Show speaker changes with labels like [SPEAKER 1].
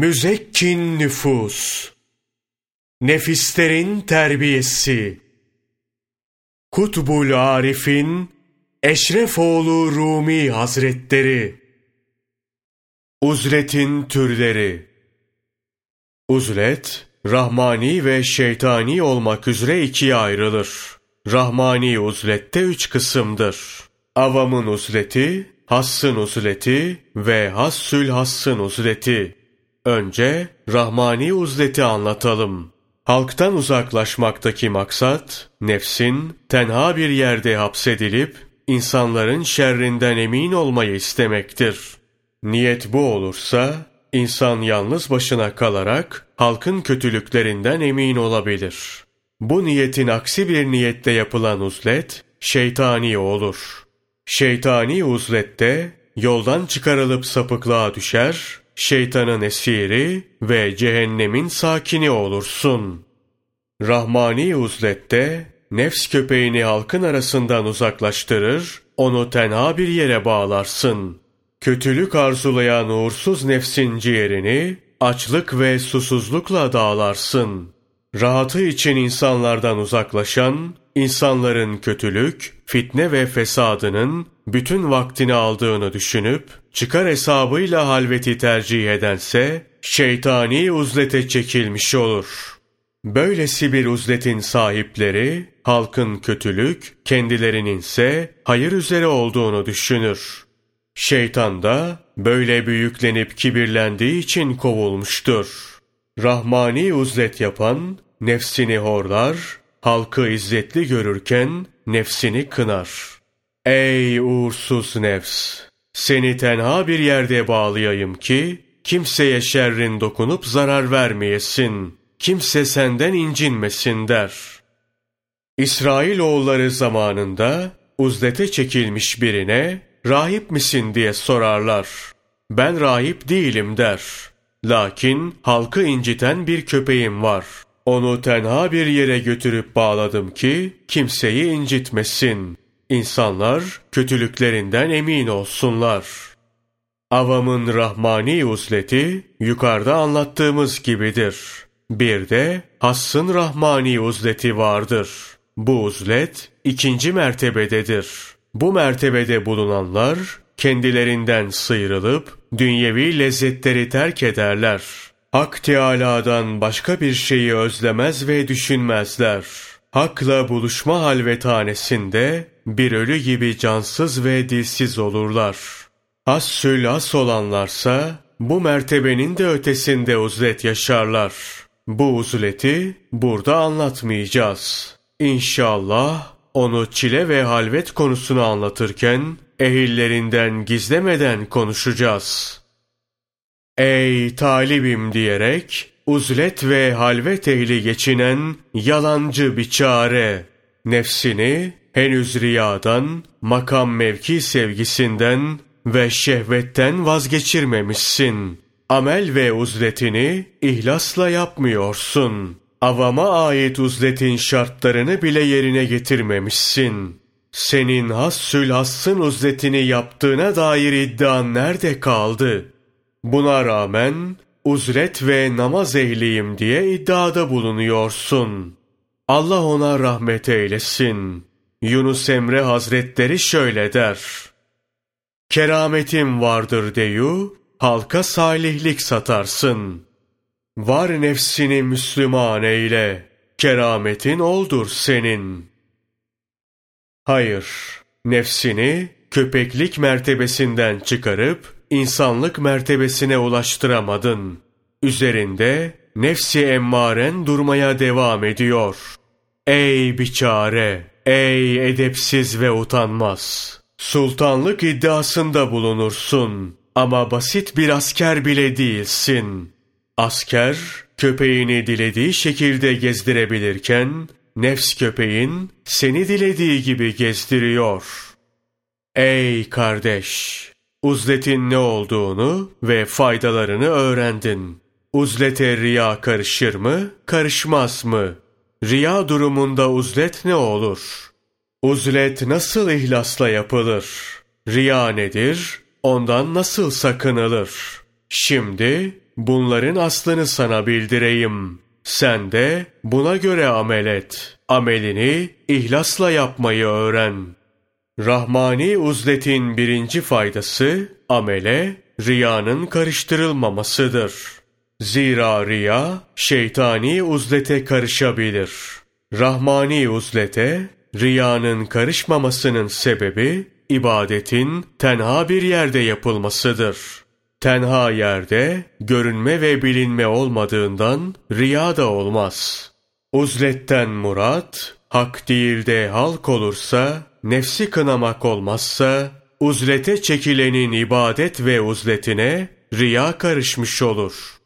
[SPEAKER 1] Müzekkin nüfus, nefislerin terbiyesi, Kutbul Arif'in Eşrefoğlu Rumi Hazretleri, Uzletin türleri, Uzlet, Rahmani ve şeytani olmak üzere ikiye ayrılır. Rahmani uzlette üç kısımdır. Avamın uzleti, hassın uzleti ve hassül hassın uzleti. Önce Rahmani uzleti anlatalım. Halktan uzaklaşmaktaki maksat, nefsin tenha bir yerde hapsedilip, insanların şerrinden emin olmayı istemektir. Niyet bu olursa, insan yalnız başına kalarak, halkın kötülüklerinden emin olabilir. Bu niyetin aksi bir niyette yapılan uzlet, şeytani olur. Şeytani uzlette, yoldan çıkarılıp sapıklığa düşer, şeytanın esiri ve cehennemin sakini olursun. Rahmani uzlette nefs köpeğini halkın arasından uzaklaştırır, onu tenha bir yere bağlarsın. Kötülük arzulayan uğursuz nefsin ciğerini açlık ve susuzlukla dağlarsın. Rahatı için insanlardan uzaklaşan, insanların kötülük, fitne ve fesadının bütün vaktini aldığını düşünüp, çıkar hesabıyla halveti tercih edense, şeytani uzlete çekilmiş olur. Böylesi bir uzletin sahipleri, halkın kötülük, kendilerinin ise hayır üzere olduğunu düşünür. Şeytan da böyle büyüklenip kibirlendiği için kovulmuştur. Rahmani uzlet yapan, nefsini horlar, halkı izzetli görürken nefsini kınar.'' Ey uğursuz nefs! Seni tenha bir yerde bağlayayım ki, kimseye şerrin dokunup zarar vermeyesin. Kimse senden incinmesin der. İsrailoğulları zamanında uzlete çekilmiş birine, rahip misin diye sorarlar. Ben rahip değilim der. Lakin halkı inciten bir köpeğim var. Onu tenha bir yere götürüp bağladım ki kimseyi incitmesin. İnsanlar kötülüklerinden emin olsunlar. Avamın rahmani uzleti yukarıda anlattığımız gibidir. Bir de hassın rahmani uzleti vardır. Bu uzlet ikinci mertebededir. Bu mertebede bulunanlar kendilerinden sıyrılıp dünyevi lezzetleri terk ederler. Hak Teâlâ'dan başka bir şeyi özlemez ve düşünmezler. Hak'la buluşma halvetanesinde bir ölü gibi cansız ve dilsiz olurlar. As-sül as olanlarsa bu mertebenin de ötesinde uzlet yaşarlar. Bu uzleti burada anlatmayacağız. İnşallah onu çile ve halvet konusunu anlatırken ehillerinden gizlemeden konuşacağız. Ey talibim diyerek uzlet ve halvet ehli geçinen yalancı bir çare, nefsini henüz riyadan, makam mevki sevgisinden ve şehvetten vazgeçirmemişsin. Amel ve uzletini ihlasla yapmıyorsun. Avama ait uzletin şartlarını bile yerine getirmemişsin. Senin hassül hassın uzletini yaptığına dair iddian nerede kaldı? Buna rağmen uzlet ve namaz ehliyim diye iddiada bulunuyorsun. Allah ona rahmet eylesin.'' Yunus Emre Hazretleri şöyle der. Kerametim vardır deyu, halka salihlik satarsın. Var nefsini Müslüman eyle, kerametin oldur senin. Hayır, nefsini köpeklik mertebesinden çıkarıp insanlık mertebesine ulaştıramadın. Üzerinde nefsi emmaren durmaya devam ediyor. Ey biçare! Ey edepsiz ve utanmaz! Sultanlık iddiasında bulunursun ama basit bir asker bile değilsin. Asker, köpeğini dilediği şekilde gezdirebilirken, nefs köpeğin seni dilediği gibi gezdiriyor. Ey kardeş! Uzletin ne olduğunu ve faydalarını öğrendin. Uzlete riya karışır mı, karışmaz mı? Riya durumunda uzlet ne olur? Uzlet nasıl ihlasla yapılır? Riya nedir? Ondan nasıl sakınılır? Şimdi bunların aslını sana bildireyim. Sen de buna göre amel et. Amelini ihlasla yapmayı öğren. Rahmani uzletin birinci faydası, amele, riyanın karıştırılmamasıdır. Zira riya, şeytani uzlete karışabilir. Rahmani uzlete, riyanın karışmamasının sebebi, ibadetin tenha bir yerde yapılmasıdır. Tenha yerde görünme ve bilinme olmadığından riya da olmaz. Uzletten murat, hak değil de halk olursa, nefsi kınamak olmazsa, uzlete çekilenin ibadet ve uzletine riya karışmış olur.''